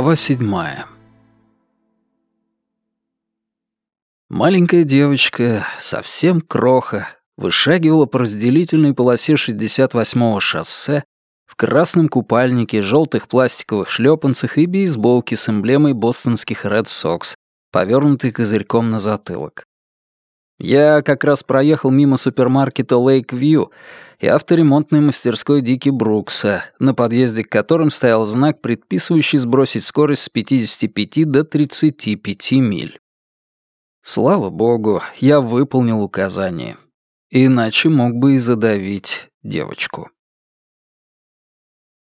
Глава седьмая. Маленькая девочка, совсем кроха, вышагивала по разделительной полосе 68-го шоссе в красном купальнике, желтых пластиковых шлепанцах и бейсболке с эмблемой бостонских Red Sox, повернутой козырьком на затылок. Я как раз проехал мимо супермаркета View и авторемонтной мастерской Дики Брукса, на подъезде к которым стоял знак, предписывающий сбросить скорость с 55 до 35 миль. Слава богу, я выполнил указание. Иначе мог бы и задавить девочку.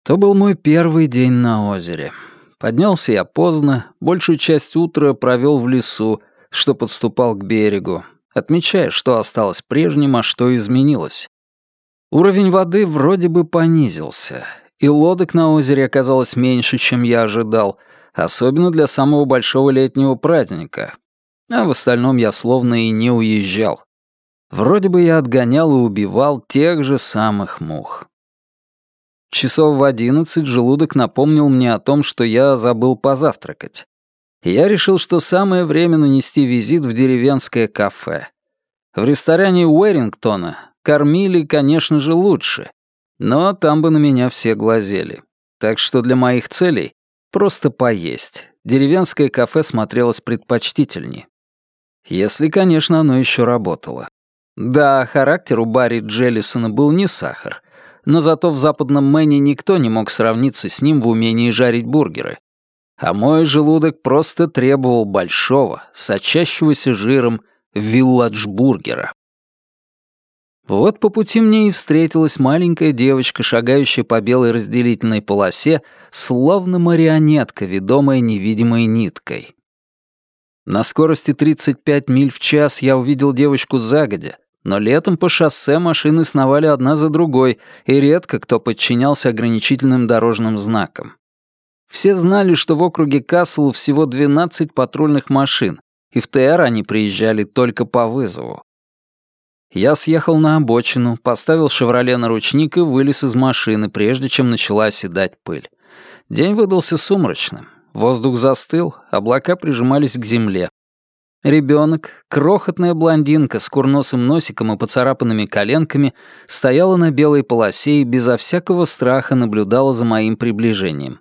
То был мой первый день на озере. Поднялся я поздно, большую часть утра провел в лесу, что подступал к берегу, отмечая, что осталось прежним, а что изменилось. Уровень воды вроде бы понизился, и лодок на озере оказалось меньше, чем я ожидал, особенно для самого большого летнего праздника. А в остальном я словно и не уезжал. Вроде бы я отгонял и убивал тех же самых мух. Часов в одиннадцать желудок напомнил мне о том, что я забыл позавтракать я решил, что самое время нанести визит в деревенское кафе. В ресторане Уэрингтона кормили, конечно же, лучше, но там бы на меня все глазели. Так что для моих целей просто поесть. Деревенское кафе смотрелось предпочтительнее. Если, конечно, оно еще работало. Да, характер у Барри Джеллисона был не сахар, но зато в западном Мэне никто не мог сравниться с ним в умении жарить бургеры а мой желудок просто требовал большого, сочащегося жиром вилладжбургера. Вот по пути мне и встретилась маленькая девочка, шагающая по белой разделительной полосе, словно марионетка, ведомая невидимой ниткой. На скорости 35 миль в час я увидел девочку загодя, но летом по шоссе машины сновали одна за другой, и редко кто подчинялся ограничительным дорожным знакам. Все знали, что в округе Кассел всего 12 патрульных машин, и в ТР они приезжали только по вызову. Я съехал на обочину, поставил «Шевроле» на ручник и вылез из машины, прежде чем начала оседать пыль. День выдался сумрачным. Воздух застыл, облака прижимались к земле. Ребенок, крохотная блондинка с курносым носиком и поцарапанными коленками, стояла на белой полосе и безо всякого страха наблюдала за моим приближением.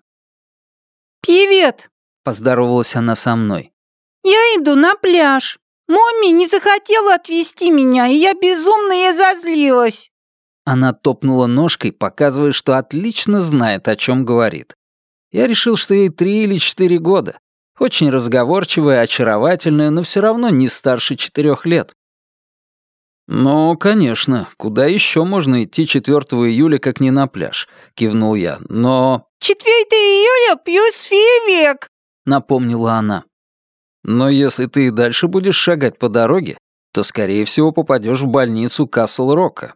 «Привет!» — поздоровалась она со мной. «Я иду на пляж. Момми не захотела отвезти меня, и я безумно ей зазлилась». Она топнула ножкой, показывая, что отлично знает, о чем говорит. Я решил, что ей три или четыре года. Очень разговорчивая, очаровательная, но все равно не старше четырех лет. «Ну, конечно, куда еще можно идти 4 июля, как не на пляж?» — кивнул я. «Но...» 4 июля плюс фейерверк», — напомнила она. «Но если ты и дальше будешь шагать по дороге, то, скорее всего, попадешь в больницу Касл-Рока».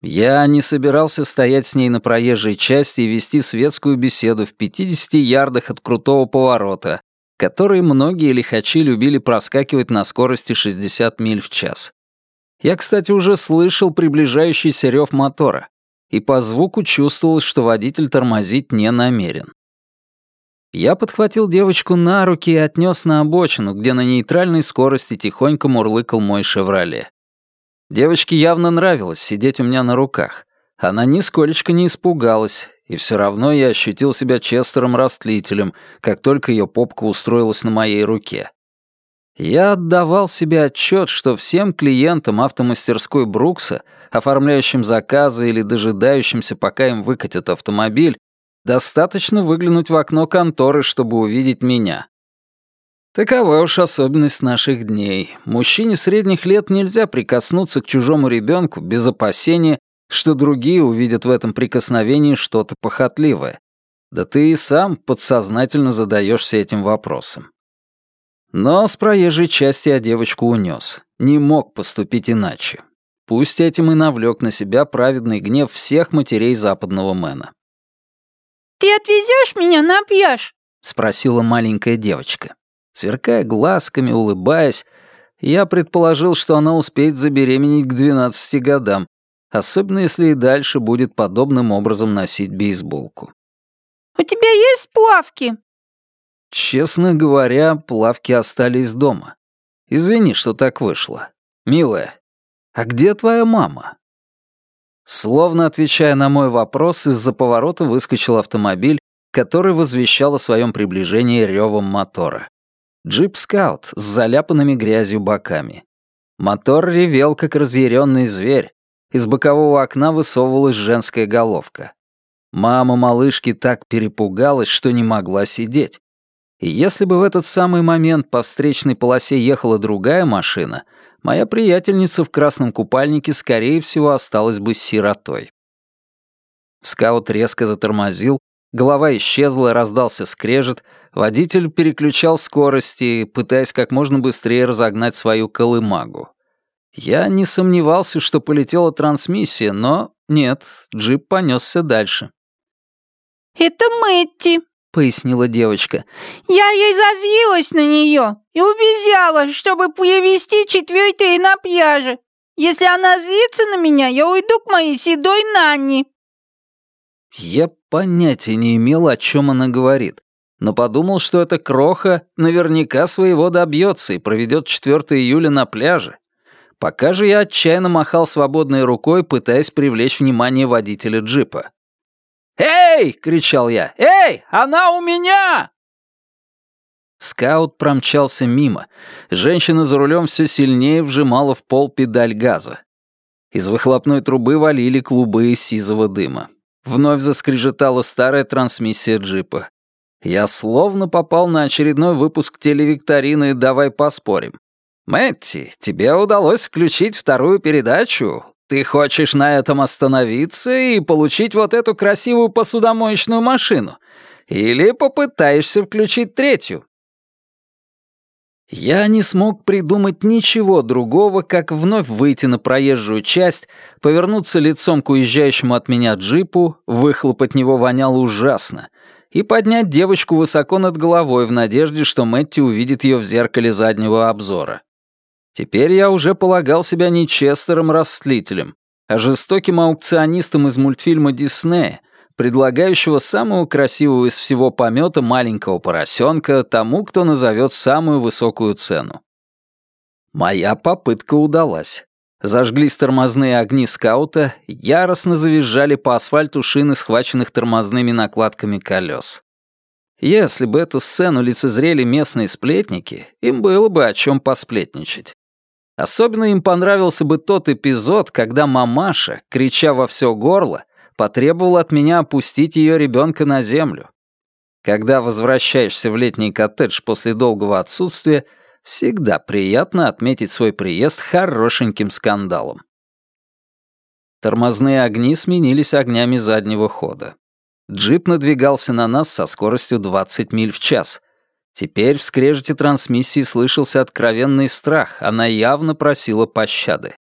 Я не собирался стоять с ней на проезжей части и вести светскую беседу в 50 ярдах от крутого поворота, который многие лихачи любили проскакивать на скорости 60 миль в час. Я, кстати, уже слышал приближающийся рев мотора и по звуку чувствовалось, что водитель тормозить не намерен. Я подхватил девочку на руки и отнес на обочину, где на нейтральной скорости тихонько мурлыкал мой «Шевроле». Девочке явно нравилось сидеть у меня на руках. Она нисколечко не испугалась, и все равно я ощутил себя Честером-растлителем, как только ее попка устроилась на моей руке. Я отдавал себе отчет, что всем клиентам автомастерской Брукса, оформляющим заказы или дожидающимся, пока им выкатят автомобиль, достаточно выглянуть в окно конторы, чтобы увидеть меня. Такова уж особенность наших дней. Мужчине средних лет нельзя прикоснуться к чужому ребенку без опасения, что другие увидят в этом прикосновении что-то похотливое. Да ты и сам подсознательно задаешься этим вопросом. Но с проезжей части я девочку унес. Не мог поступить иначе. Пусть этим и навлек на себя праведный гнев всех матерей западного Мэна. «Ты отвезешь меня на пляж?» — спросила маленькая девочка. Сверкая глазками, улыбаясь, я предположил, что она успеет забеременеть к 12 годам, особенно если и дальше будет подобным образом носить бейсболку. У тебя есть плавки?» Честно говоря, плавки остались дома. Извини, что так вышло. Милая, а где твоя мама? Словно отвечая на мой вопрос, из-за поворота выскочил автомобиль, который возвещал о своем приближении ревом мотора. Джип «Скаут» с заляпанными грязью боками. Мотор ревел, как разъяренный зверь. Из бокового окна высовывалась женская головка. Мама малышки так перепугалась, что не могла сидеть. И если бы в этот самый момент по встречной полосе ехала другая машина, моя приятельница в красном купальнике, скорее всего, осталась бы сиротой. Скаут резко затормозил, голова исчезла, раздался скрежет, водитель переключал скорости, пытаясь как можно быстрее разогнать свою колымагу. Я не сомневался, что полетела трансмиссия, но нет, джип понесся дальше. «Это Мэтти», пояснила девочка. «Я ей зазлилась на нее и убежала, чтобы привести четвертое на пляже. Если она злится на меня, я уйду к моей седой Нанни». Я понятия не имел, о чем она говорит, но подумал, что эта кроха наверняка своего добьется и проведет 4 июля на пляже. Пока же я отчаянно махал свободной рукой, пытаясь привлечь внимание водителя джипа. «Эй!» — кричал я. «Эй! Она у меня!» Скаут промчался мимо. Женщина за рулем все сильнее вжимала в пол педаль газа. Из выхлопной трубы валили клубы сизого дыма. Вновь заскрежетала старая трансмиссия джипа. Я словно попал на очередной выпуск телевикторины «Давай поспорим». «Мэтти, тебе удалось включить вторую передачу? Ты хочешь на этом остановиться и получить вот эту красивую посудомоечную машину? Или попытаешься включить третью?» Я не смог придумать ничего другого, как вновь выйти на проезжую часть, повернуться лицом к уезжающему от меня джипу, выхлоп от него вонял ужасно, и поднять девочку высоко над головой в надежде, что Мэтти увидит ее в зеркале заднего обзора. Теперь я уже полагал себя не Честером-растлителем, а жестоким аукционистом из мультфильма Диснея, предлагающего самого красивого из всего помета маленького поросенка тому, кто назовет самую высокую цену. Моя попытка удалась. Зажглись тормозные огни скаута, яростно завизжали по асфальту шины, схваченных тормозными накладками колес. Если бы эту сцену лицезрели местные сплетники, им было бы о чем посплетничать. Особенно им понравился бы тот эпизод, когда мамаша, крича во все горло, потребовала от меня опустить ее ребенка на землю. Когда возвращаешься в летний коттедж после долгого отсутствия, всегда приятно отметить свой приезд хорошеньким скандалом. Тормозные огни сменились огнями заднего хода. Джип надвигался на нас со скоростью 20 миль в час, Теперь в скрежете трансмиссии слышался откровенный страх, она явно просила пощады.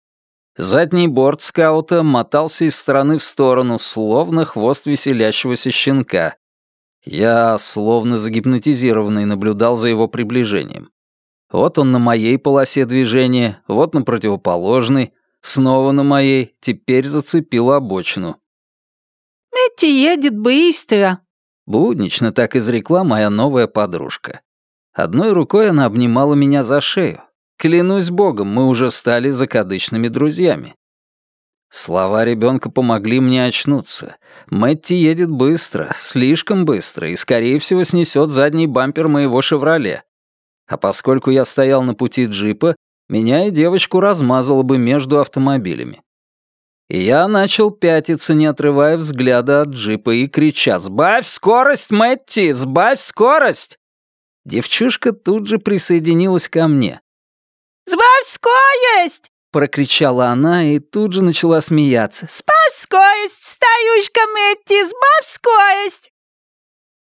Задний борт скаута мотался из стороны в сторону, словно хвост веселящегося щенка. Я, словно загипнотизированный, наблюдал за его приближением. Вот он на моей полосе движения, вот на противоположной, снова на моей, теперь зацепил обочину. «Мэтти едет быстро», Буднично так изрекла моя новая подружка. Одной рукой она обнимала меня за шею. Клянусь богом, мы уже стали закадычными друзьями. Слова ребенка помогли мне очнуться. Мэтти едет быстро, слишком быстро, и, скорее всего, снесет задний бампер моего «Шевроле». А поскольку я стоял на пути джипа, меня и девочку размазало бы между автомобилями. И я начал пятиться, не отрывая взгляда от джипа и крича «Сбавь скорость, Мэтти! Сбавь скорость!» Девчушка тут же присоединилась ко мне. «Сбавь скорость!» — прокричала она и тут же начала смеяться. «Сбавь скорость, старюшка Мэтти, сбавь скорость!»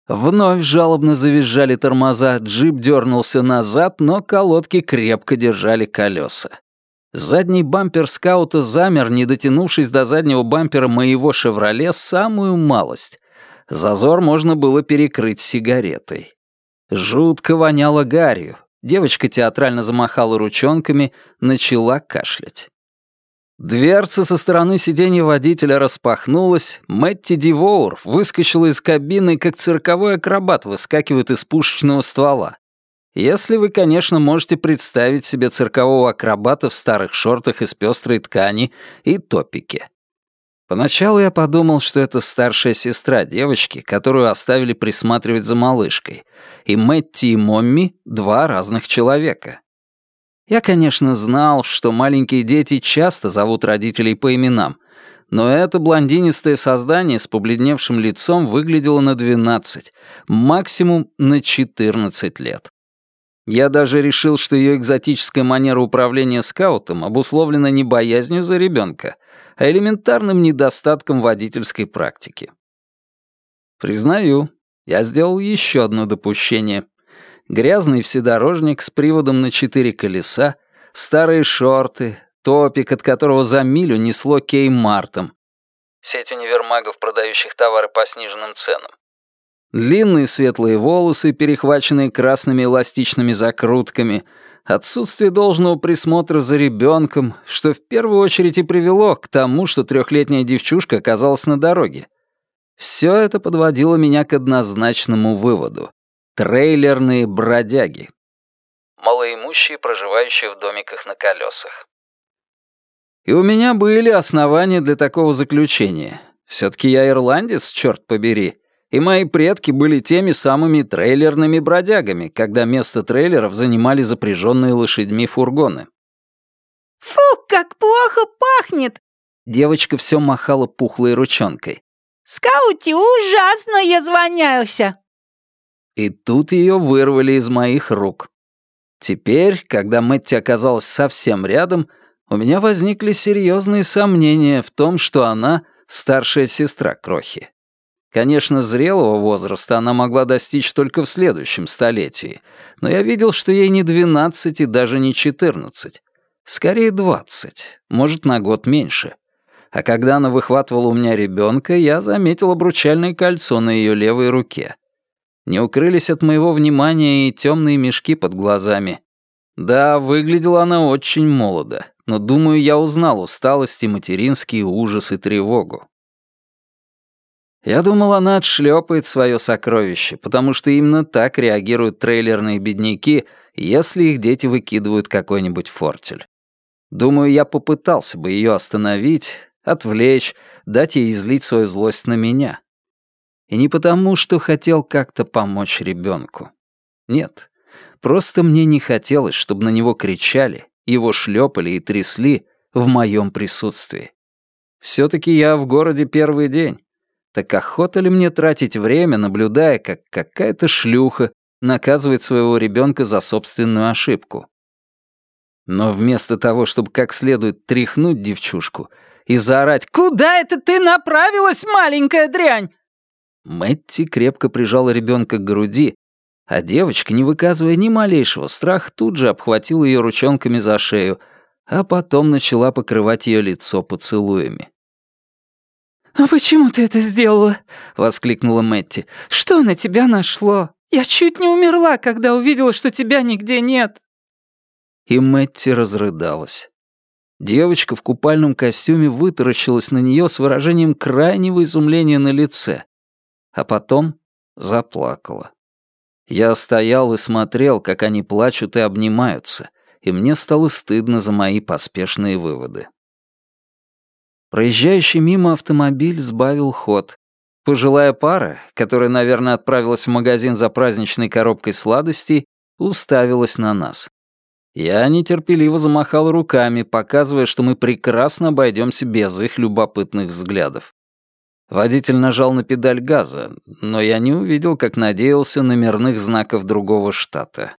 Вновь жалобно завизжали тормоза, джип дернулся назад, но колодки крепко держали колеса. Задний бампер скаута замер, не дотянувшись до заднего бампера моего «Шевроле» самую малость. Зазор можно было перекрыть сигаретой. Жутко воняло гарью. Девочка театрально замахала ручонками, начала кашлять. Дверца со стороны сиденья водителя распахнулась, Мэтти Дивоур выскочила из кабины, как цирковой акробат выскакивает из пушечного ствола. Если вы, конечно, можете представить себе циркового акробата в старых шортах из пестрой ткани и топике. Поначалу я подумал, что это старшая сестра девочки, которую оставили присматривать за малышкой, и Мэтти и Момми — два разных человека. Я, конечно, знал, что маленькие дети часто зовут родителей по именам, но это блондинистое создание с побледневшим лицом выглядело на 12, максимум на 14 лет. Я даже решил, что ее экзотическая манера управления скаутом обусловлена не боязнью за ребенка, а элементарным недостатком водительской практики. Признаю, я сделал еще одно допущение. Грязный вседорожник с приводом на четыре колеса, старые шорты, топик, от которого за милю несло Кей-Мартом. Сеть универмагов, продающих товары по сниженным ценам. Длинные светлые волосы, перехваченные красными эластичными закрутками, отсутствие должного присмотра за ребенком, что в первую очередь и привело к тому, что трехлетняя девчушка оказалась на дороге. Все это подводило меня к однозначному выводу. Трейлерные бродяги. Малоимущие, проживающие в домиках на колесах. И у меня были основания для такого заключения. Все-таки я ирландец, черт побери и мои предки были теми самыми трейлерными бродягами, когда место трейлеров занимали запряженные лошадьми фургоны. «Фу, как плохо пахнет!» Девочка все махала пухлой ручонкой. «Скаути ужасно я звонялся!» И тут ее вырвали из моих рук. Теперь, когда Мэтти оказалась совсем рядом, у меня возникли серьезные сомнения в том, что она — старшая сестра Крохи. Конечно, зрелого возраста она могла достичь только в следующем столетии, но я видел, что ей не 12 и даже не 14. Скорее 20, может, на год меньше. А когда она выхватывала у меня ребенка, я заметил обручальное кольцо на ее левой руке. Не укрылись от моего внимания и темные мешки под глазами. Да, выглядела она очень молодо, но, думаю, я узнал усталость и материнский ужас и тревогу. Я думал, она отшлепает свое сокровище, потому что именно так реагируют трейлерные бедняки, если их дети выкидывают какой-нибудь фортель. Думаю, я попытался бы ее остановить, отвлечь, дать ей излить свою злость на меня. И не потому, что хотел как-то помочь ребенку. Нет, просто мне не хотелось, чтобы на него кричали, его шлепали и трясли в моем присутствии. Все-таки я в городе первый день, так охота ли мне тратить время, наблюдая, как какая-то шлюха наказывает своего ребенка за собственную ошибку? Но вместо того, чтобы как следует тряхнуть девчушку и заорать «Куда это ты направилась, маленькая дрянь?» Мэтти крепко прижала ребенка к груди, а девочка, не выказывая ни малейшего страха, тут же обхватила ее ручонками за шею, а потом начала покрывать ее лицо поцелуями. «А почему ты это сделала?» — воскликнула Мэтти. «Что на тебя нашло? Я чуть не умерла, когда увидела, что тебя нигде нет». И Мэтти разрыдалась. Девочка в купальном костюме вытаращилась на нее с выражением крайнего изумления на лице, а потом заплакала. Я стоял и смотрел, как они плачут и обнимаются, и мне стало стыдно за мои поспешные выводы. Проезжающий мимо автомобиль сбавил ход. Пожилая пара, которая, наверное, отправилась в магазин за праздничной коробкой сладостей, уставилась на нас. Я нетерпеливо замахал руками, показывая, что мы прекрасно обойдемся без их любопытных взглядов. Водитель нажал на педаль газа, но я не увидел, как надеялся, номерных знаков другого штата.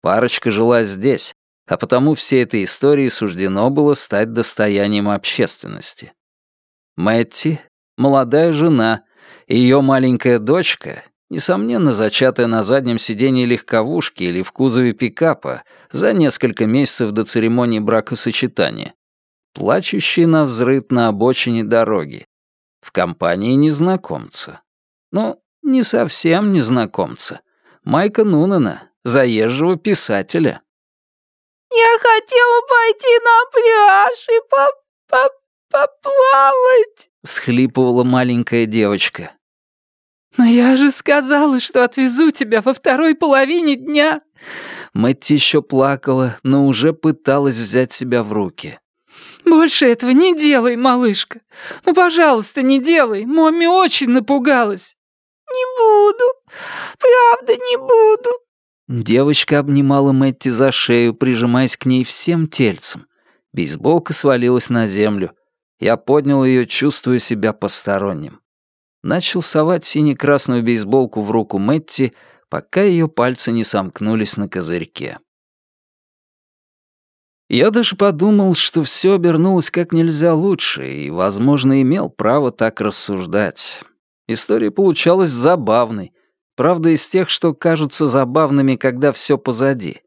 Парочка жила здесь, а потому всей этой истории суждено было стать достоянием общественности. Мэтти — молодая жена, и ее маленькая дочка, несомненно, зачатая на заднем сиденье легковушки или в кузове пикапа за несколько месяцев до церемонии бракосочетания, плачущая на взрыв на обочине дороги, в компании незнакомца. Ну, не совсем незнакомца. Майка Нунана, заезжего писателя. «Я хотела пойти на пляж и поплавать!» — всхлипывала маленькая девочка. «Но я же сказала, что отвезу тебя во второй половине дня!» Мэтти еще плакала, но уже пыталась взять себя в руки. «Больше этого не делай, малышка! Ну, пожалуйста, не делай! Момми очень напугалась!» «Не буду! Правда, не буду!» Девочка обнимала Мэтти за шею, прижимаясь к ней всем тельцем. Бейсболка свалилась на землю. Я поднял ее, чувствуя себя посторонним. Начал совать сине-красную бейсболку в руку Мэтти, пока ее пальцы не сомкнулись на козырьке. Я даже подумал, что все обернулось как нельзя лучше, и, возможно, имел право так рассуждать. История получалась забавной, правда, из тех, что кажутся забавными, когда все позади.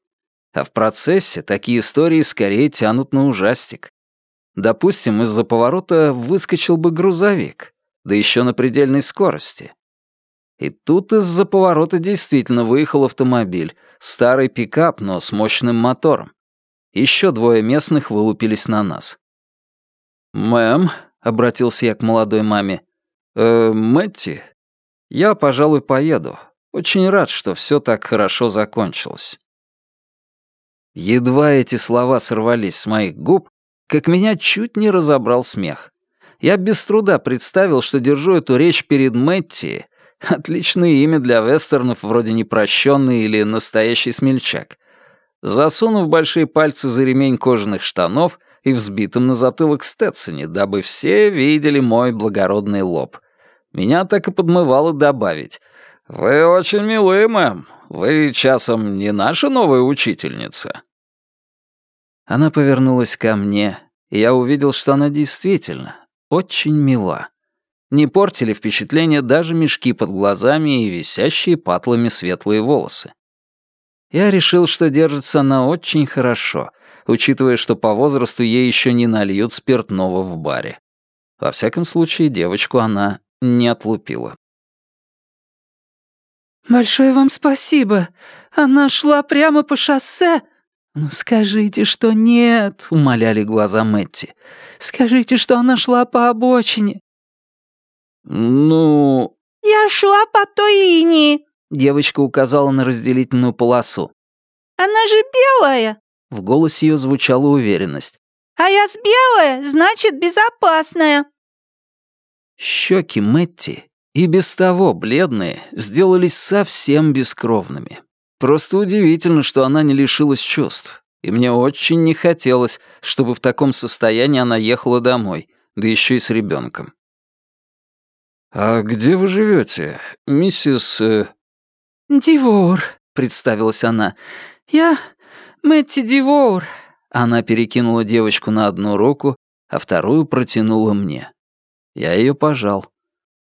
А в процессе такие истории скорее тянут на ужастик. Допустим, из-за поворота выскочил бы грузовик, да еще на предельной скорости. И тут из-за поворота действительно выехал автомобиль, старый пикап, но с мощным мотором. Еще двое местных вылупились на нас. «Мэм», — обратился я к молодой маме, «э, Мэтти, я, пожалуй, поеду. Очень рад, что все так хорошо закончилось». Едва эти слова сорвались с моих губ, как меня чуть не разобрал смех. Я без труда представил, что держу эту речь перед Мэтти, отличное имя для вестернов вроде «Непрощенный» или «Настоящий смельчак», засунув большие пальцы за ремень кожаных штанов и взбитым на затылок Стетсоне, дабы все видели мой благородный лоб. Меня так и подмывало добавить. «Вы очень милы, мэм. Вы, часом, не наша новая учительница?» Она повернулась ко мне, и я увидел, что она действительно очень мила. Не портили впечатление даже мешки под глазами и висящие патлами светлые волосы. Я решил, что держится она очень хорошо, учитывая, что по возрасту ей еще не нальют спиртного в баре. Во всяком случае, девочку она не отлупила. «Большое вам спасибо. Она шла прямо по шоссе?» «Ну скажите, что нет», — умоляли глаза Мэтти. «Скажите, что она шла по обочине». «Ну...» «Я шла по той линии», — девочка указала на разделительную полосу. «Она же белая!» В голосе ее звучала уверенность. «А я с белая, значит, безопасная». Щеки Мэтти, и без того бледные, сделались совсем бескровными. Просто удивительно, что она не лишилась чувств. И мне очень не хотелось, чтобы в таком состоянии она ехала домой, да еще и с ребенком. «А где вы живете, миссис...» э... «Дивоур», — представилась она. «Я Мэтти Дивоур». Она перекинула девочку на одну руку, а вторую протянула мне. Я ее пожал.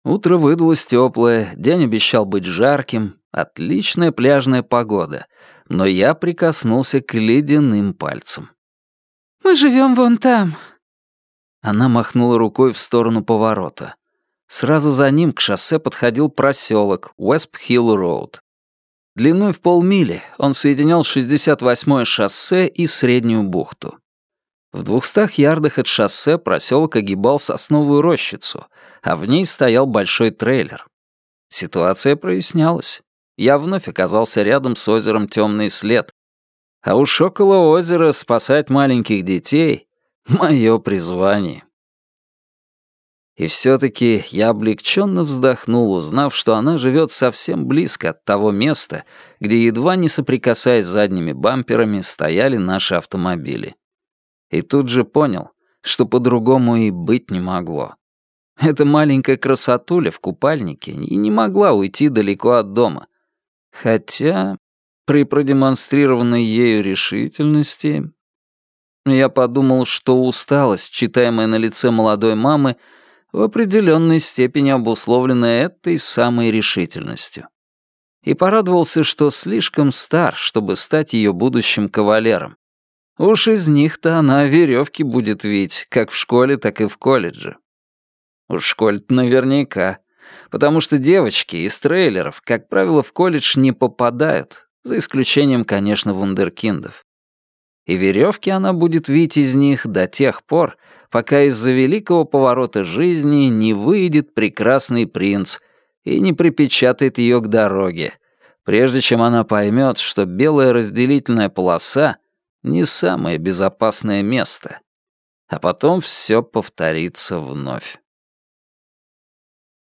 Утро выдалось теплое, день обещал быть жарким, Отличная пляжная погода, но я прикоснулся к ледяным пальцам. «Мы живем вон там». Она махнула рукой в сторону поворота. Сразу за ним к шоссе подходил проселок Уэсп-Хилл-Роуд. Длиной в полмили он соединял 68-е шоссе и Среднюю бухту. В двухстах ярдах от шоссе проселок огибал сосновую рощицу, а в ней стоял большой трейлер. Ситуация прояснялась я вновь оказался рядом с озером Темный след. А уж около озера спасать маленьких детей — мое призвание. И все-таки я облегченно вздохнул, узнав, что она живет совсем близко от того места, где, едва не соприкасаясь задними бамперами, стояли наши автомобили. И тут же понял, что по-другому и быть не могло. Эта маленькая красотуля в купальнике и не могла уйти далеко от дома — Хотя при продемонстрированной ею решительности... Я подумал, что усталость, читаемая на лице молодой мамы, в определенной степени обусловлена этой самой решительностью. И порадовался, что слишком стар, чтобы стать ее будущим кавалером. Уж из них-то она веревки будет вить, как в школе, так и в колледже. Уж школе наверняка потому что девочки из трейлеров, как правило, в колледж не попадают, за исключением, конечно, вундеркиндов. и веревки она будет вить из них до тех пор, пока из-за великого поворота жизни не выйдет прекрасный принц и не припечатает ее к дороге, прежде чем она поймет, что белая разделительная полоса — не самое безопасное место. А потом все повторится вновь.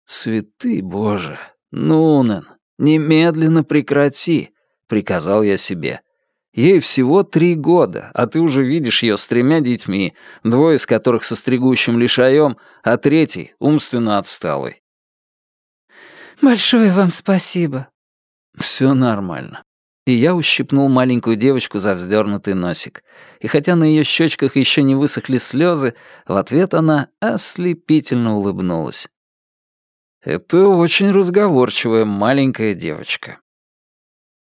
«Святый Боже! Нунен, немедленно прекрати!» — приказал я себе. Ей всего три года, а ты уже видишь ее с тремя детьми, двое из которых со стригущим лишаем, а третий — умственно отсталый. «Большое вам спасибо». Все нормально. И я ущипнул маленькую девочку за вздернутый носик. И хотя на ее щечках еще не высохли слезы, в ответ она ослепительно улыбнулась. Это очень разговорчивая маленькая девочка.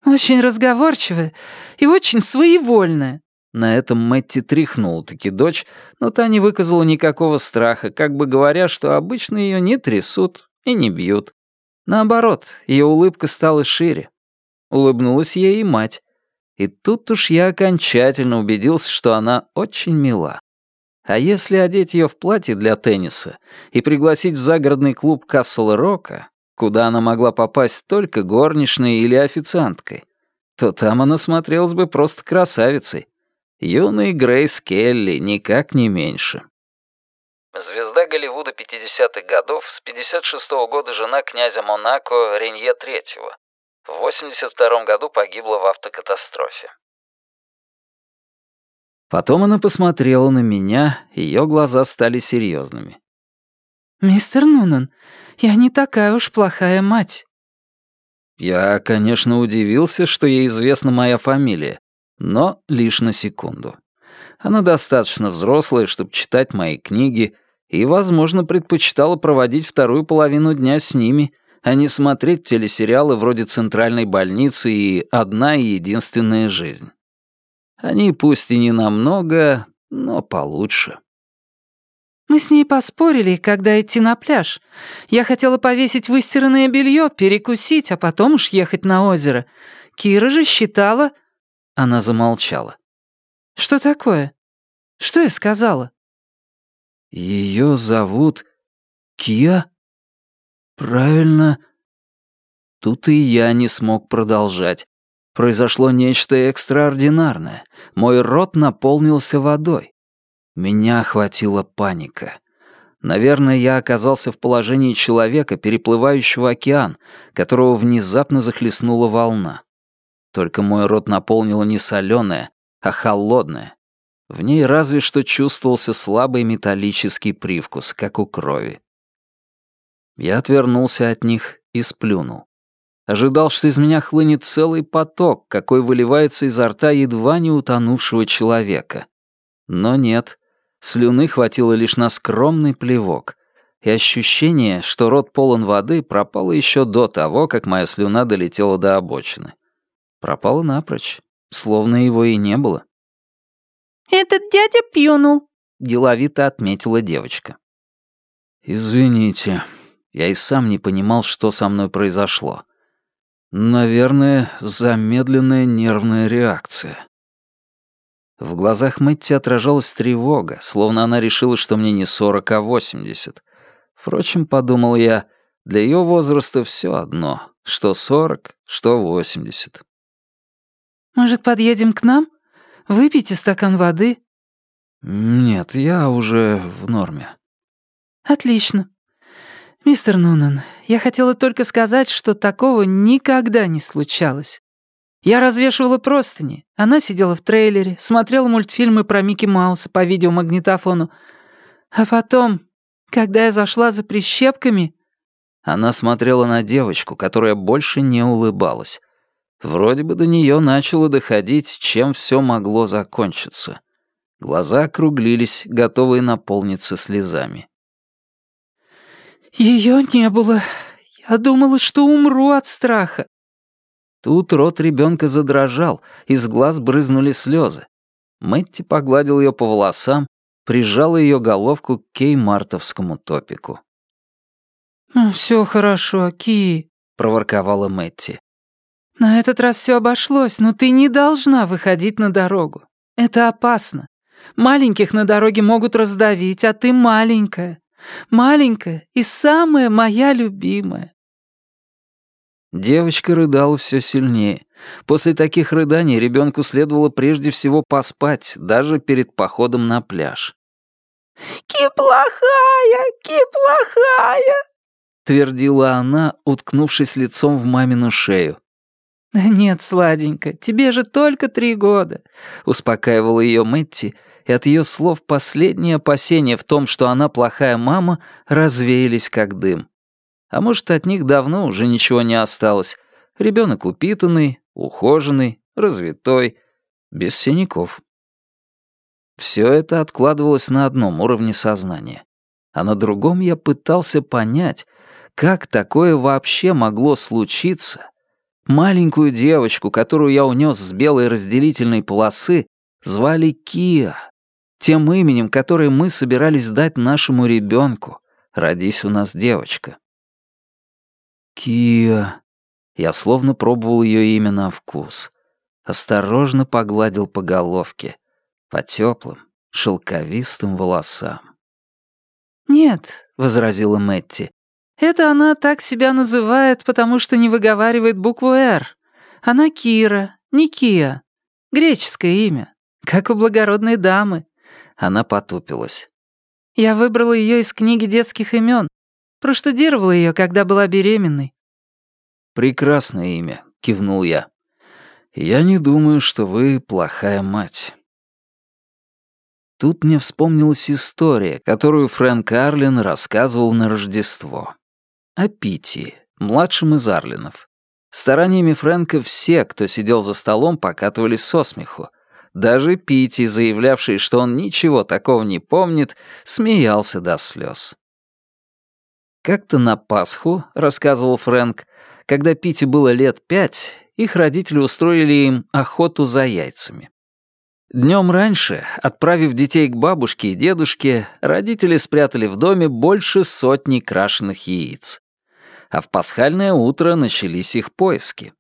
«Очень разговорчивая и очень своевольная». На этом Мэтти тряхнул таки дочь, но та не выказала никакого страха, как бы говоря, что обычно ее не трясут и не бьют. Наоборот, ее улыбка стала шире. Улыбнулась ей и мать. И тут уж я окончательно убедился, что она очень мила. А если одеть ее в платье для тенниса и пригласить в загородный клуб Кассел Рока, куда она могла попасть только горничной или официанткой, то там она смотрелась бы просто красавицей. Юный Грейс Келли никак не меньше. Звезда Голливуда 50-х годов, с 56-го года жена князя Монако Ренье III. В 82-м году погибла в автокатастрофе. Потом она посмотрела на меня, ее глаза стали серьезными. «Мистер Нунан, я не такая уж плохая мать». Я, конечно, удивился, что ей известна моя фамилия, но лишь на секунду. Она достаточно взрослая, чтобы читать мои книги, и, возможно, предпочитала проводить вторую половину дня с ними, а не смотреть телесериалы вроде «Центральной больницы» и «Одна и единственная жизнь». Они пусть и не намного, но получше. Мы с ней поспорили, когда идти на пляж. Я хотела повесить выстиранное белье, перекусить, а потом уж ехать на озеро. Кира же считала...» Она замолчала. «Что такое? Что я сказала?» Ее зовут Кия? Правильно. Тут и я не смог продолжать. Произошло нечто экстраординарное. Мой рот наполнился водой. Меня охватила паника. Наверное, я оказался в положении человека, переплывающего океан, которого внезапно захлестнула волна. Только мой рот наполнило не соленое, а холодное. В ней разве что чувствовался слабый металлический привкус, как у крови. Я отвернулся от них и сплюнул. Ожидал, что из меня хлынет целый поток, какой выливается изо рта едва не утонувшего человека. Но нет, слюны хватило лишь на скромный плевок, и ощущение, что рот полон воды, пропало еще до того, как моя слюна долетела до обочины. Пропало напрочь, словно его и не было. «Этот дядя плюнул», — деловито отметила девочка. «Извините, я и сам не понимал, что со мной произошло. Наверное, замедленная нервная реакция. В глазах Мэтти отражалась тревога, словно она решила, что мне не сорок, а восемьдесят. Впрочем, подумал я, для ее возраста все одно, что сорок, что восемьдесят. «Может, подъедем к нам? Выпейте стакан воды?» «Нет, я уже в норме». «Отлично. Мистер Нунан, я хотела только сказать, что такого никогда не случалось. Я развешивала простыни. Она сидела в трейлере, смотрела мультфильмы про Микки Мауса по видеомагнитофону. А потом, когда я зашла за прищепками... Она смотрела на девочку, которая больше не улыбалась. Вроде бы до нее начало доходить, чем все могло закончиться. Глаза округлились, готовые наполниться слезами. Ее не было. Я думала, что умру от страха. Тут рот ребенка задрожал, из глаз брызнули слезы. Мэтти погладил ее по волосам, прижал ее головку к кей-мартовскому топику. «Ну, «Все хорошо, Ки», — проворковала Мэтти. «На этот раз все обошлось, но ты не должна выходить на дорогу. Это опасно. Маленьких на дороге могут раздавить, а ты маленькая. Маленькая и самая моя любимая». Девочка рыдала все сильнее. После таких рыданий ребенку следовало прежде всего поспать, даже перед походом на пляж. «Ки плохая, ки плохая!» — твердила она, уткнувшись лицом в мамину шею. «Нет, сладенько, тебе же только три года», — успокаивала ее Мэтти, и от ее слов последние опасения в том, что она плохая мама, развеялись как дым. А может, от них давно уже ничего не осталось. Ребенок упитанный, ухоженный, развитой, без синяков. Все это откладывалось на одном уровне сознания. А на другом я пытался понять, как такое вообще могло случиться. Маленькую девочку, которую я унес с белой разделительной полосы, звали Киа. Тем именем, которое мы собирались дать нашему ребенку. Родись у нас девочка. Киа. Я словно пробовал ее имя на вкус. Осторожно погладил по головке по теплым, шелковистым волосам. «Нет», — возразила Мэтти, — «это она так себя называет, потому что не выговаривает букву «Р». Она Кира, не Кия. Греческое имя, как у благородной дамы». Она потупилась. «Я выбрала ее из книги детских имен. Проштудировала ее, когда была беременной». «Прекрасное имя», — кивнул я. «Я не думаю, что вы плохая мать». Тут мне вспомнилась история, которую Фрэнк Арлин рассказывал на Рождество. О Пити, младшем из Арлинов. Стараниями Фрэнка все, кто сидел за столом, покатывались со смеху. Даже Пити, заявлявший, что он ничего такого не помнит, смеялся до слез. Как-то на Пасху, рассказывал Фрэнк, когда Пити было лет пять, их родители устроили им охоту за яйцами. Днем раньше, отправив детей к бабушке и дедушке, родители спрятали в доме больше сотни крашеных яиц. А в пасхальное утро начались их поиски.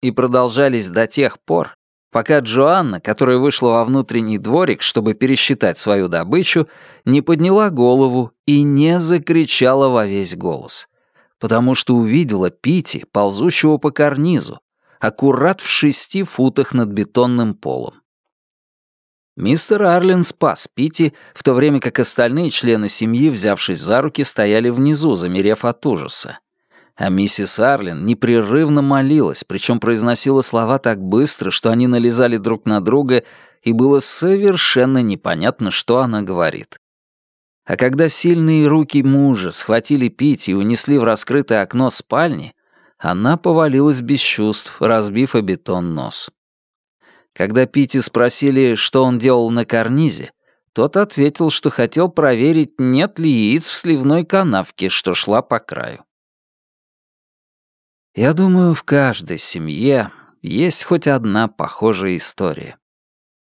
И продолжались до тех пор, пока Джоанна, которая вышла во внутренний дворик, чтобы пересчитать свою добычу, не подняла голову и не закричала во весь голос. Потому что увидела Пити, ползущего по карнизу, аккурат в шести футах над бетонным полом. Мистер Арлин спас Пити, в то время как остальные члены семьи, взявшись за руки, стояли внизу, замерев от ужаса. А миссис Арлин непрерывно молилась, причем произносила слова так быстро, что они налезали друг на друга, и было совершенно непонятно, что она говорит. А когда сильные руки мужа схватили Пити и унесли в раскрытое окно спальни, она повалилась без чувств, разбив о бетон нос. Когда Пити спросили, что он делал на карнизе, тот ответил, что хотел проверить, нет ли яиц в сливной канавке, что шла по краю. Я думаю, в каждой семье есть хоть одна похожая история.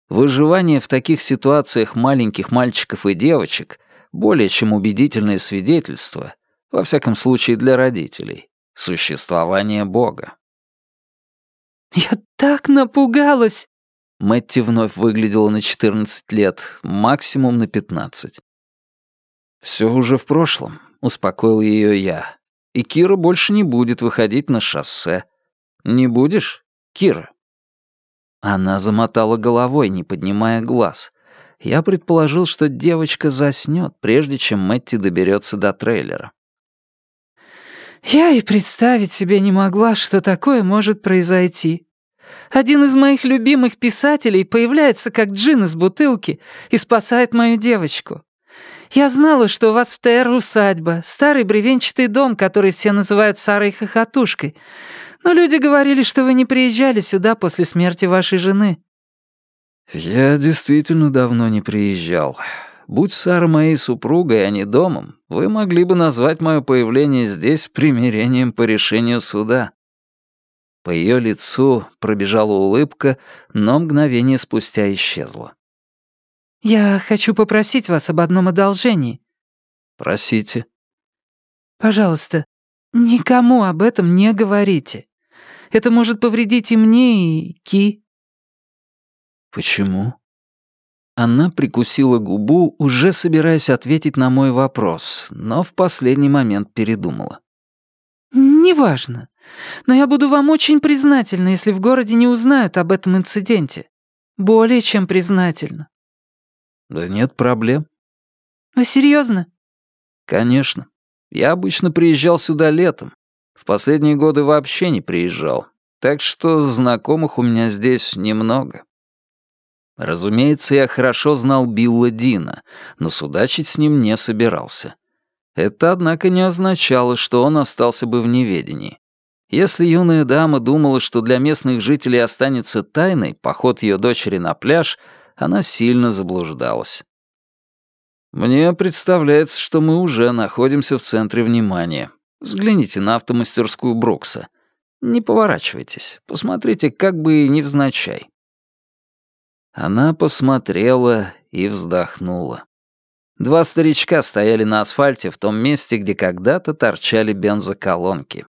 Выживание в таких ситуациях маленьких мальчиков и девочек более чем убедительное свидетельство, во всяком случае для родителей, существования Бога. «Я так напугалась!» Мэтти вновь выглядела на 14 лет, максимум на 15. «Все уже в прошлом», — успокоил ее я. «И Кира больше не будет выходить на шоссе. Не будешь, Кира?» Она замотала головой, не поднимая глаз. Я предположил, что девочка заснет, прежде чем Мэтти доберется до трейлера. «Я и представить себе не могла, что такое может произойти», один из моих любимых писателей появляется как джин из бутылки и спасает мою девочку. Я знала, что у вас в ТР усадьба, старый бревенчатый дом, который все называют Сарой Хохотушкой. Но люди говорили, что вы не приезжали сюда после смерти вашей жены». «Я действительно давно не приезжал. Будь Сара моей супругой, а не домом, вы могли бы назвать мое появление здесь примирением по решению суда». По ее лицу пробежала улыбка, но мгновение спустя исчезла. «Я хочу попросить вас об одном одолжении». «Просите». «Пожалуйста, никому об этом не говорите. Это может повредить и мне, и Ки». «Почему?» Она прикусила губу, уже собираясь ответить на мой вопрос, но в последний момент передумала. «Неважно. Но я буду вам очень признательна, если в городе не узнают об этом инциденте. Более чем признательна». «Да нет проблем». «Вы серьезно? «Конечно. Я обычно приезжал сюда летом. В последние годы вообще не приезжал. Так что знакомых у меня здесь немного». Разумеется, я хорошо знал Билла Дина, но судачить с ним не собирался. Это, однако, не означало, что он остался бы в неведении. Если юная дама думала, что для местных жителей останется тайной поход ее дочери на пляж, она сильно заблуждалась. «Мне представляется, что мы уже находимся в центре внимания. Взгляните на автомастерскую Брукса. Не поворачивайтесь, посмотрите как бы и невзначай». Она посмотрела и вздохнула. Два старичка стояли на асфальте в том месте, где когда-то торчали бензоколонки.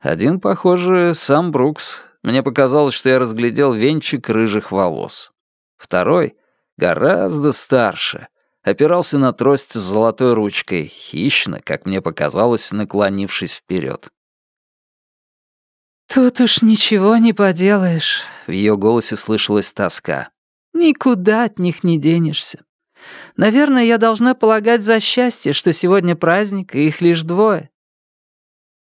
Один, похоже, сам Брукс. Мне показалось, что я разглядел венчик рыжих волос. Второй, гораздо старше, опирался на трость с золотой ручкой, хищно, как мне показалось, наклонившись вперед. «Тут уж ничего не поделаешь», — в ее голосе слышалась тоска. «Никуда от них не денешься. Наверное, я должна полагать за счастье, что сегодня праздник, и их лишь двое.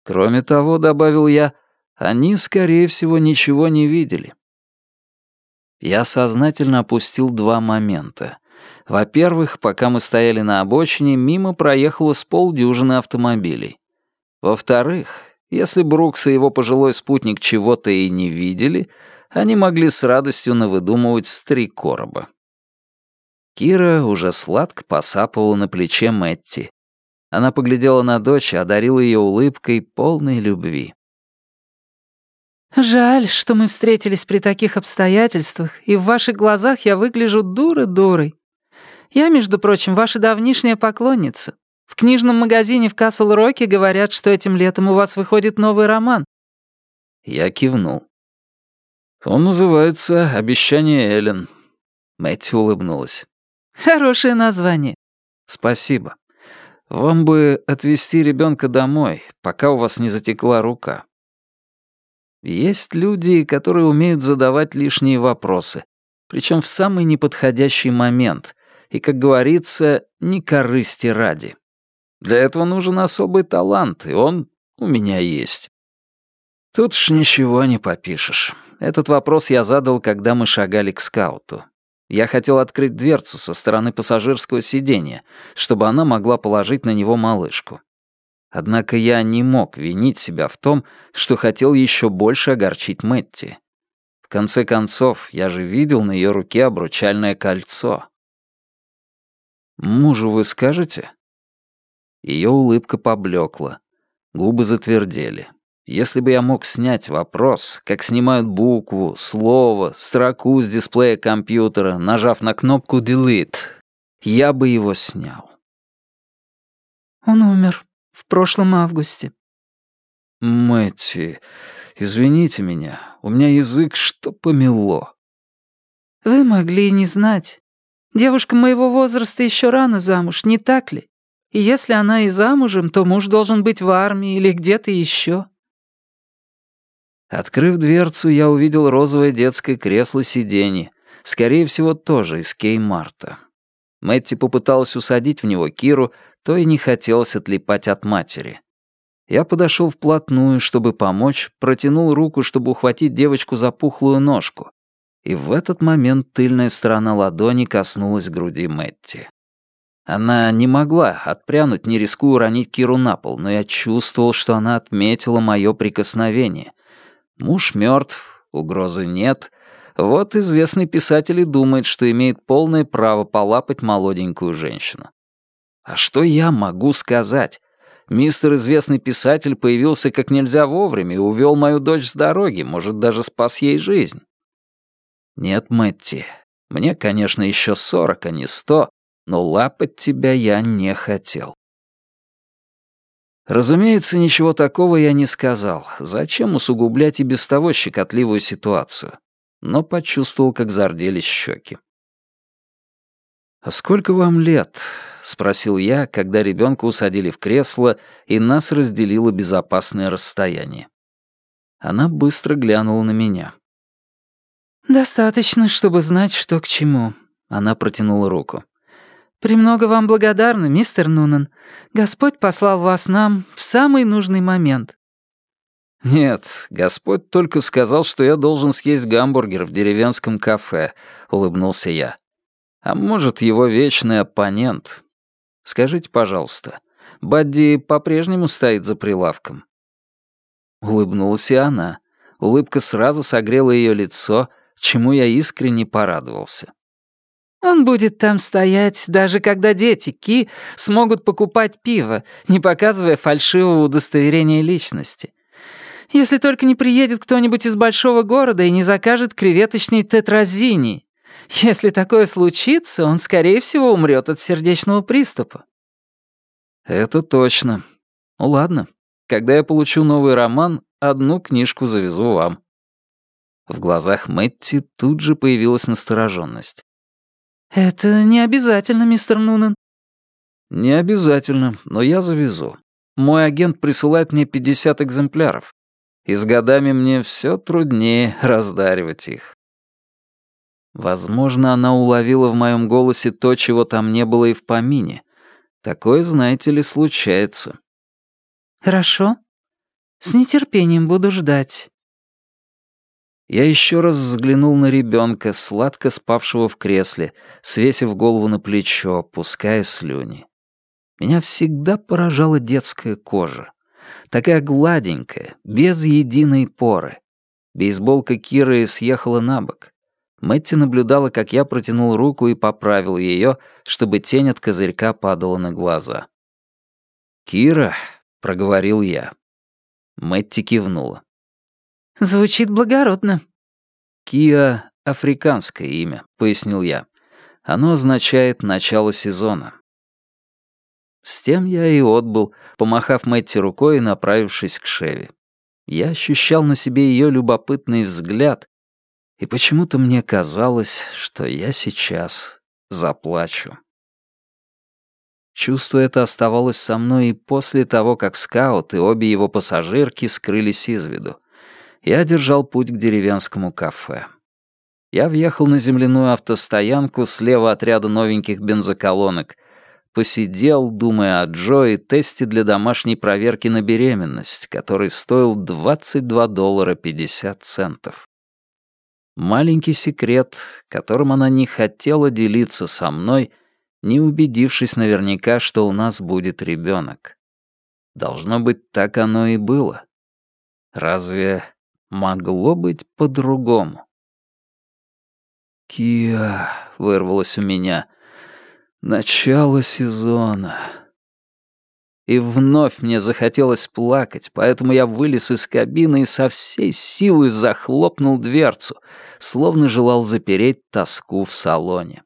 Кроме того, добавил я, они, скорее всего, ничего не видели. Я сознательно опустил два момента. Во-первых, пока мы стояли на обочине, мимо проехало с полдюжины автомобилей. Во-вторых, если Брукс и его пожилой спутник чего-то и не видели, они могли с радостью навыдумывать с три короба. Кира уже сладко посапывала на плече Мэтти. Она поглядела на дочь и одарила ее улыбкой, полной любви. «Жаль, что мы встретились при таких обстоятельствах, и в ваших глазах я выгляжу дурой-дурой. Я, между прочим, ваша давнишняя поклонница. В книжном магазине в Касл-Роке говорят, что этим летом у вас выходит новый роман». Я кивнул. «Он называется «Обещание Эллен». Мэтти улыбнулась. Хорошее название. Спасибо. Вам бы отвезти ребенка домой, пока у вас не затекла рука. Есть люди, которые умеют задавать лишние вопросы, причем в самый неподходящий момент, и, как говорится, не корысти ради. Для этого нужен особый талант, и он у меня есть. Тут ж ничего не попишешь. Этот вопрос я задал, когда мы шагали к скауту. Я хотел открыть дверцу со стороны пассажирского сиденья, чтобы она могла положить на него малышку. Однако я не мог винить себя в том, что хотел еще больше огорчить Мэтти. В конце концов, я же видел на ее руке обручальное кольцо. «Мужу вы скажете?» Ее улыбка поблекла, губы затвердели. Если бы я мог снять вопрос, как снимают букву, слово, строку с дисплея компьютера, нажав на кнопку «Delete», я бы его снял. Он умер в прошлом августе. Мэтти, извините меня, у меня язык что помело. Вы могли и не знать. Девушка моего возраста еще рано замуж, не так ли? И если она и замужем, то муж должен быть в армии или где-то еще. Открыв дверцу, я увидел розовое детское кресло-сиденье, скорее всего, тоже из Кей-Марта. Мэтти попыталась усадить в него Киру, то и не хотелось отлипать от матери. Я подошел вплотную, чтобы помочь, протянул руку, чтобы ухватить девочку за пухлую ножку. И в этот момент тыльная сторона ладони коснулась груди Мэтти. Она не могла отпрянуть, не рискуя уронить Киру на пол, но я чувствовал, что она отметила мое прикосновение. Муж мертв, угрозы нет. Вот известный писатель и думает, что имеет полное право полапать молоденькую женщину. А что я могу сказать? Мистер известный писатель появился как нельзя вовремя и увел мою дочь с дороги, может, даже спас ей жизнь. Нет, Мэтти, мне, конечно, еще сорок, а не сто, но лапать тебя я не хотел. Разумеется, ничего такого я не сказал. Зачем усугублять и без того щекотливую ситуацию? Но почувствовал, как зарделись щеки. «А сколько вам лет?» — спросил я, когда ребенка усадили в кресло и нас разделило безопасное расстояние. Она быстро глянула на меня. «Достаточно, чтобы знать, что к чему», — она протянула руку. «Премного вам благодарна, мистер Нунан. Господь послал вас нам в самый нужный момент». «Нет, Господь только сказал, что я должен съесть гамбургер в деревенском кафе», — улыбнулся я. А может, его вечный оппонент. Скажите, пожалуйста, Бадди по-прежнему стоит за прилавком?» Улыбнулась и она. Улыбка сразу согрела ее лицо, чему я искренне порадовался. «Он будет там стоять, даже когда дети Ки смогут покупать пиво, не показывая фальшивого удостоверения личности. Если только не приедет кто-нибудь из большого города и не закажет креветочный тетразини, если такое случится, он, скорее всего, умрет от сердечного приступа». «Это точно. Ну ладно. Когда я получу новый роман, одну книжку завезу вам». В глазах Мэтти тут же появилась настороженность. «Это не обязательно, мистер Нунан». «Не обязательно, но я завезу. Мой агент присылает мне 50 экземпляров, и с годами мне все труднее раздаривать их. Возможно, она уловила в моем голосе то, чего там не было и в помине. Такое, знаете ли, случается. «Хорошо. С нетерпением буду ждать». Я еще раз взглянул на ребенка, сладко спавшего в кресле, свесив голову на плечо, пуская слюни. Меня всегда поражала детская кожа. Такая гладенькая, без единой поры. Бейсболка Киры съехала на бок. Мэтти наблюдала, как я протянул руку и поправил ее, чтобы тень от козырька падала на глаза. «Кира», — проговорил я. Мэтти кивнула. «Звучит благородно». «Киа — африканское имя», — пояснил я. «Оно означает «начало сезона». С тем я и отбыл, помахав Мэтти рукой и направившись к Шеви. Я ощущал на себе ее любопытный взгляд, и почему-то мне казалось, что я сейчас заплачу. Чувство это оставалось со мной и после того, как скаут и обе его пассажирки скрылись из виду. Я держал путь к деревенскому кафе. Я въехал на земляную автостоянку слева от ряда новеньких бензоколонок, посидел, думая о Джо и тесте для домашней проверки на беременность, который стоил 22 доллара 50 центов. Маленький секрет, которым она не хотела делиться со мной, не убедившись наверняка, что у нас будет ребенок. Должно быть, так оно и было. Разве могло быть по-другому? «Киа», — вырвалось у меня, — «начало сезона». И вновь мне захотелось плакать, поэтому я вылез из кабины и со всей силы захлопнул дверцу, словно желал запереть тоску в салоне.